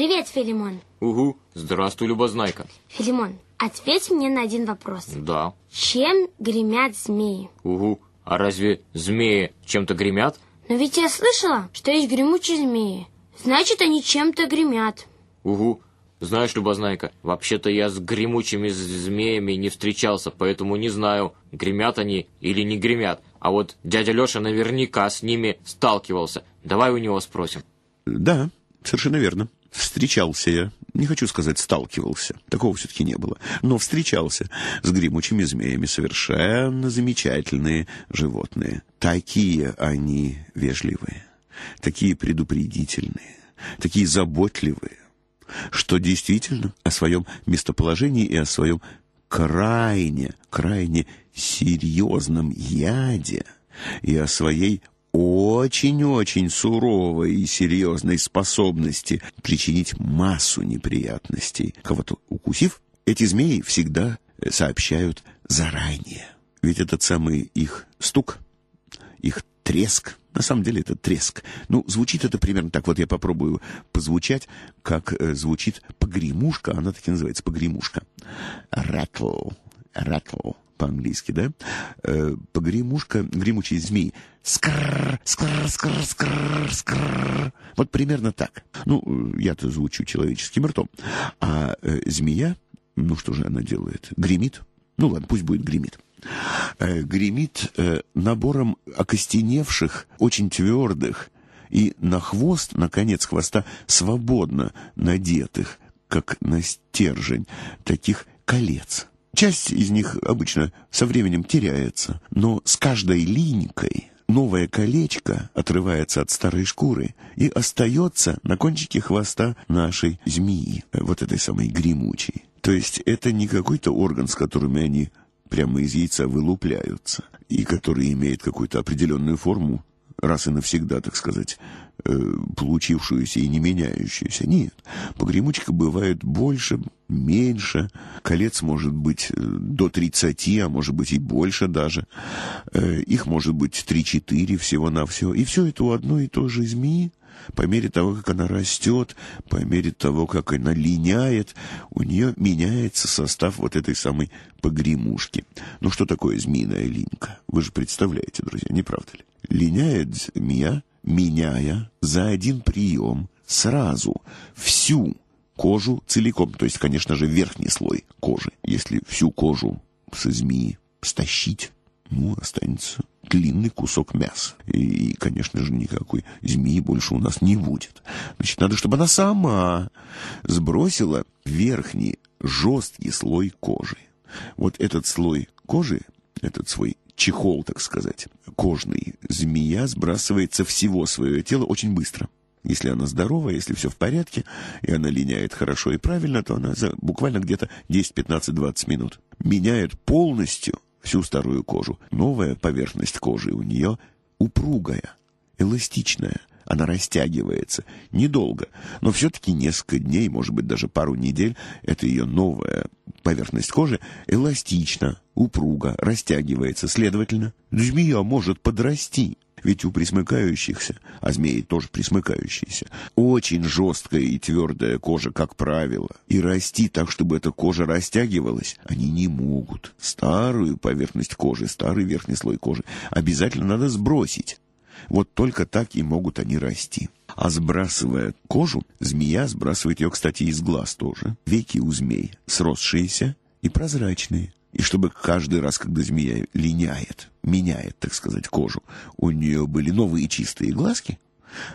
Привет, Филимон. Угу. Здравствуй, Любознайка. Филимон, ответь мне на один вопрос. Да. Чем гремят змеи? Угу. А разве змеи чем-то гремят? Но ведь я слышала, что есть гремучие змеи. Значит, они чем-то гремят. Угу. Знаешь, Любознайка, вообще-то я с гремучими змеями не встречался, поэтому не знаю, гремят они или не гремят. А вот дядя Леша наверняка с ними сталкивался. Давай у него спросим. Да, совершенно верно. Встречался я, не хочу сказать сталкивался, такого все-таки не было, но встречался с гремучими змеями, совершенно замечательные животные. Такие они вежливые, такие предупредительные, такие заботливые, что действительно о своем местоположении и о своем крайне, крайне серьезном яде и о своей очень-очень суровой и серьезной способности причинить массу неприятностей. Кого-то укусив, эти змеи всегда сообщают заранее. Ведь этот самый их стук, их треск, на самом деле это треск. Ну, звучит это примерно так. Вот я попробую позвучать, как э, звучит погремушка. Она так и называется, погремушка. Rattle, rattle по-английски, да? Э, погремушка, гремучий змей. Скррр, скррр, скррр, скррр, скррр. Вот примерно так. Ну, я-то звучу человеческим ртом. А э, змея, ну что же она делает? Гремит? Ну ладно, пусть будет гремит. Э, гремит э, набором окостеневших, очень твердых и на хвост, на конец хвоста, свободно надетых, как на стержень, таких колец. Часть из них обычно со временем теряется, но с каждой линькой новое колечко отрывается от старой шкуры и остается на кончике хвоста нашей змеи, вот этой самой гремучей. То есть это не какой-то орган, с которыми они прямо из яйца вылупляются, и который имеет какую-то определенную форму, раз и навсегда, так сказать, э, получившуюся и не меняющуюся. Нет, погремучка бывает больше, меньше, колец может быть э, до 30, а может быть и больше даже. Э, их может быть 3-4 всего-навсего. И все это у одной и той же змеи. По мере того, как она растет, по мере того, как она линяет, у нее меняется состав вот этой самой погремушки. Ну что такое змеиная линька? Вы же представляете, друзья, не правда ли? Линяет змея, меняя за один прием сразу всю кожу целиком, то есть, конечно же, верхний слой кожи. Если всю кожу со змеи стащить, ну, останется длинный кусок мяса. И, конечно же, никакой змеи больше у нас не будет. Значит, надо, чтобы она сама сбросила верхний жесткий слой кожи. Вот этот слой кожи, этот свой чехол, так сказать, кожный, змея сбрасывает со всего свое тело очень быстро. Если она здорова, если все в порядке, и она линяет хорошо и правильно, то она за буквально где-то 10, 15, 20 минут меняет полностью всю старую кожу. Новая поверхность кожи у нее упругая, эластичная. Она растягивается. Недолго, но все-таки несколько дней, может быть, даже пару недель, это ее новая поверхность кожи эластична, упруга, растягивается. Следовательно, змея может подрасти. Ведь у присмыкающихся, а змеи тоже присмыкающиеся, очень жесткая и твердая кожа, как правило. И расти так, чтобы эта кожа растягивалась, они не могут. Старую поверхность кожи, старый верхний слой кожи обязательно надо сбросить. Вот только так и могут они расти. А сбрасывая кожу, змея сбрасывает ее, кстати, из глаз тоже. Веки у змей сросшиеся и прозрачные. И чтобы каждый раз, когда змея линяет, меняет, так сказать, кожу, у нее были новые чистые глазки,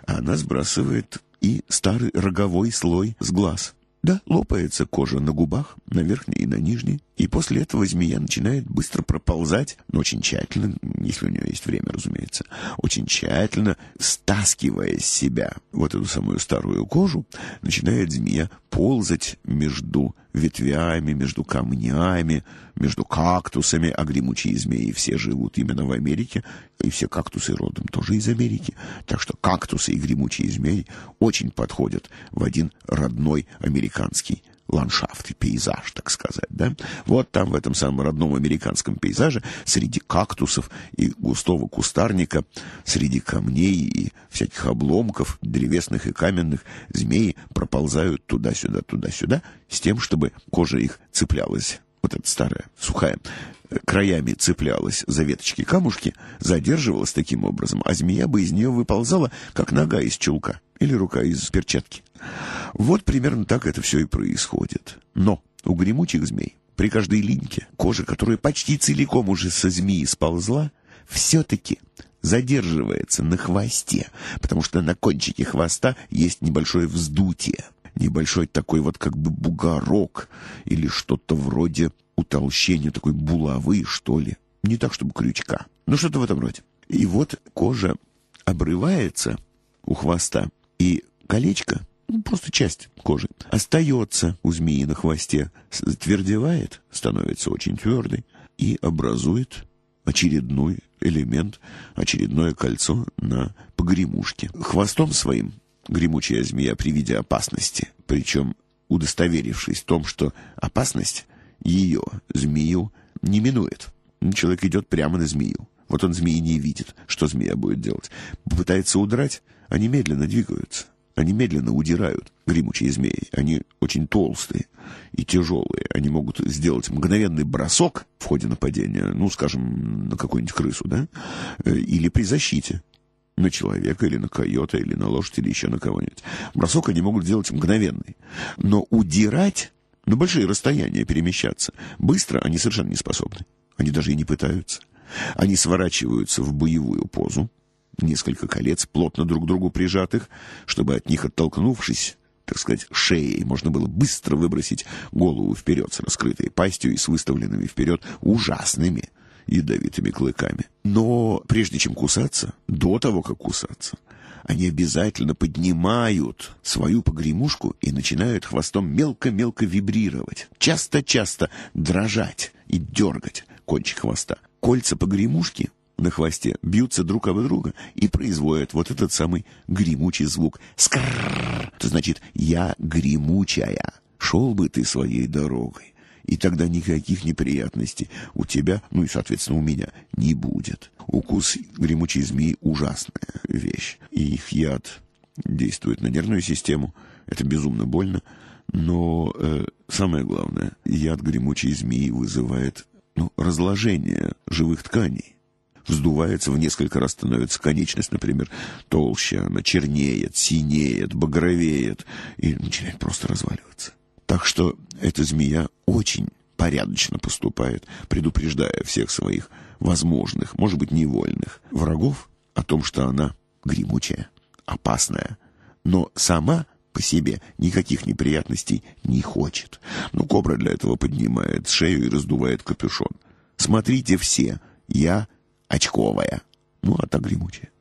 она сбрасывает и старый роговой слой с глаз. Да, лопается кожа на губах, на верхней и на нижней, и после этого змея начинает быстро проползать, но очень тщательно, если у нее есть время, разумеется, очень тщательно, стаскивая с себя вот эту самую старую кожу, начинает змея ползать между ветвями, между камнями, между кактусами, а гремучие змеи все живут именно в Америке, и все кактусы родом тоже из Америки. Так что кактусы и гремучие змеи очень подходят в один родной американский ландшафт и пейзаж, так сказать, да? Вот там, в этом самом родном американском пейзаже, среди кактусов и густого кустарника, среди камней и всяких обломков, древесных и каменных, змеи проползают туда-сюда, туда-сюда, с тем, чтобы кожа их цеплялась вот эта старая, сухая, краями цеплялась за веточки камушки, задерживалась таким образом, а змея бы из нее выползала, как нога из чулка или рука из перчатки. Вот примерно так это все и происходит. Но у гремучих змей при каждой линьке кожа, которая почти целиком уже со змеи сползла, все-таки задерживается на хвосте, потому что на кончике хвоста есть небольшое вздутие, небольшой такой вот как бы бугорок или что-то вроде утолщения такой булавы, что ли. Не так, чтобы крючка, но что-то в этом роде. И вот кожа обрывается у хвоста, и колечко ну, просто часть кожи, остается у змеи на хвосте, твердевает, становится очень твердой и образует очередной элемент, очередное кольцо на погремушке. Хвостом своим гремучая змея при виде опасности, причем удостоверившись в том, что опасность ее, змею, не минует. Человек идет прямо на змею. Вот он змеи не видит, что змея будет делать. Попытается удрать, они медленно двигаются. Они медленно удирают, гремучие змеи. Они очень толстые и тяжелые. Они могут сделать мгновенный бросок в ходе нападения, ну, скажем, на какую-нибудь крысу, да, э, или при защите на человека или на койота, или на лошадь, или еще на кого-нибудь. Бросок они могут делать мгновенный. Но удирать на большие расстояния перемещаться быстро они совершенно не способны. Они даже и не пытаются. Они сворачиваются в боевую позу, несколько колец, плотно друг к другу прижатых, чтобы от них оттолкнувшись, так сказать, шеей, можно было быстро выбросить голову вперед с раскрытой пастью и с выставленными вперед ужасными ядовитыми клыками. Но прежде чем кусаться, до того, как кусаться, они обязательно поднимают свою погремушку и начинают хвостом мелко-мелко вибрировать, часто-часто дрожать и дергать кончик хвоста. Кольца погремушки на хвосте бьются друг об друга и производят вот этот самый гремучий звук. Скрррр! Это значит «я гремучая». Шел бы ты своей дорогой, и тогда никаких неприятностей у тебя, ну и, соответственно, у меня не будет. Укус гремучей змеи – ужасная вещь, и их яд действует на нервную систему, это безумно больно, но э, самое главное, яд гремучей змеи вызывает ну, разложение живых тканей вздувается в несколько раз, становится конечность, например, толще, она чернеет, синеет, багровеет и начинает просто разваливаться. Так что эта змея очень порядочно поступает, предупреждая всех своих возможных, может быть, невольных врагов о том, что она гремучая, опасная, но сама по себе никаких неприятностей не хочет. Но кобра для этого поднимает шею и раздувает капюшон. Смотрите все, я очковая. Ну, а так гремучая.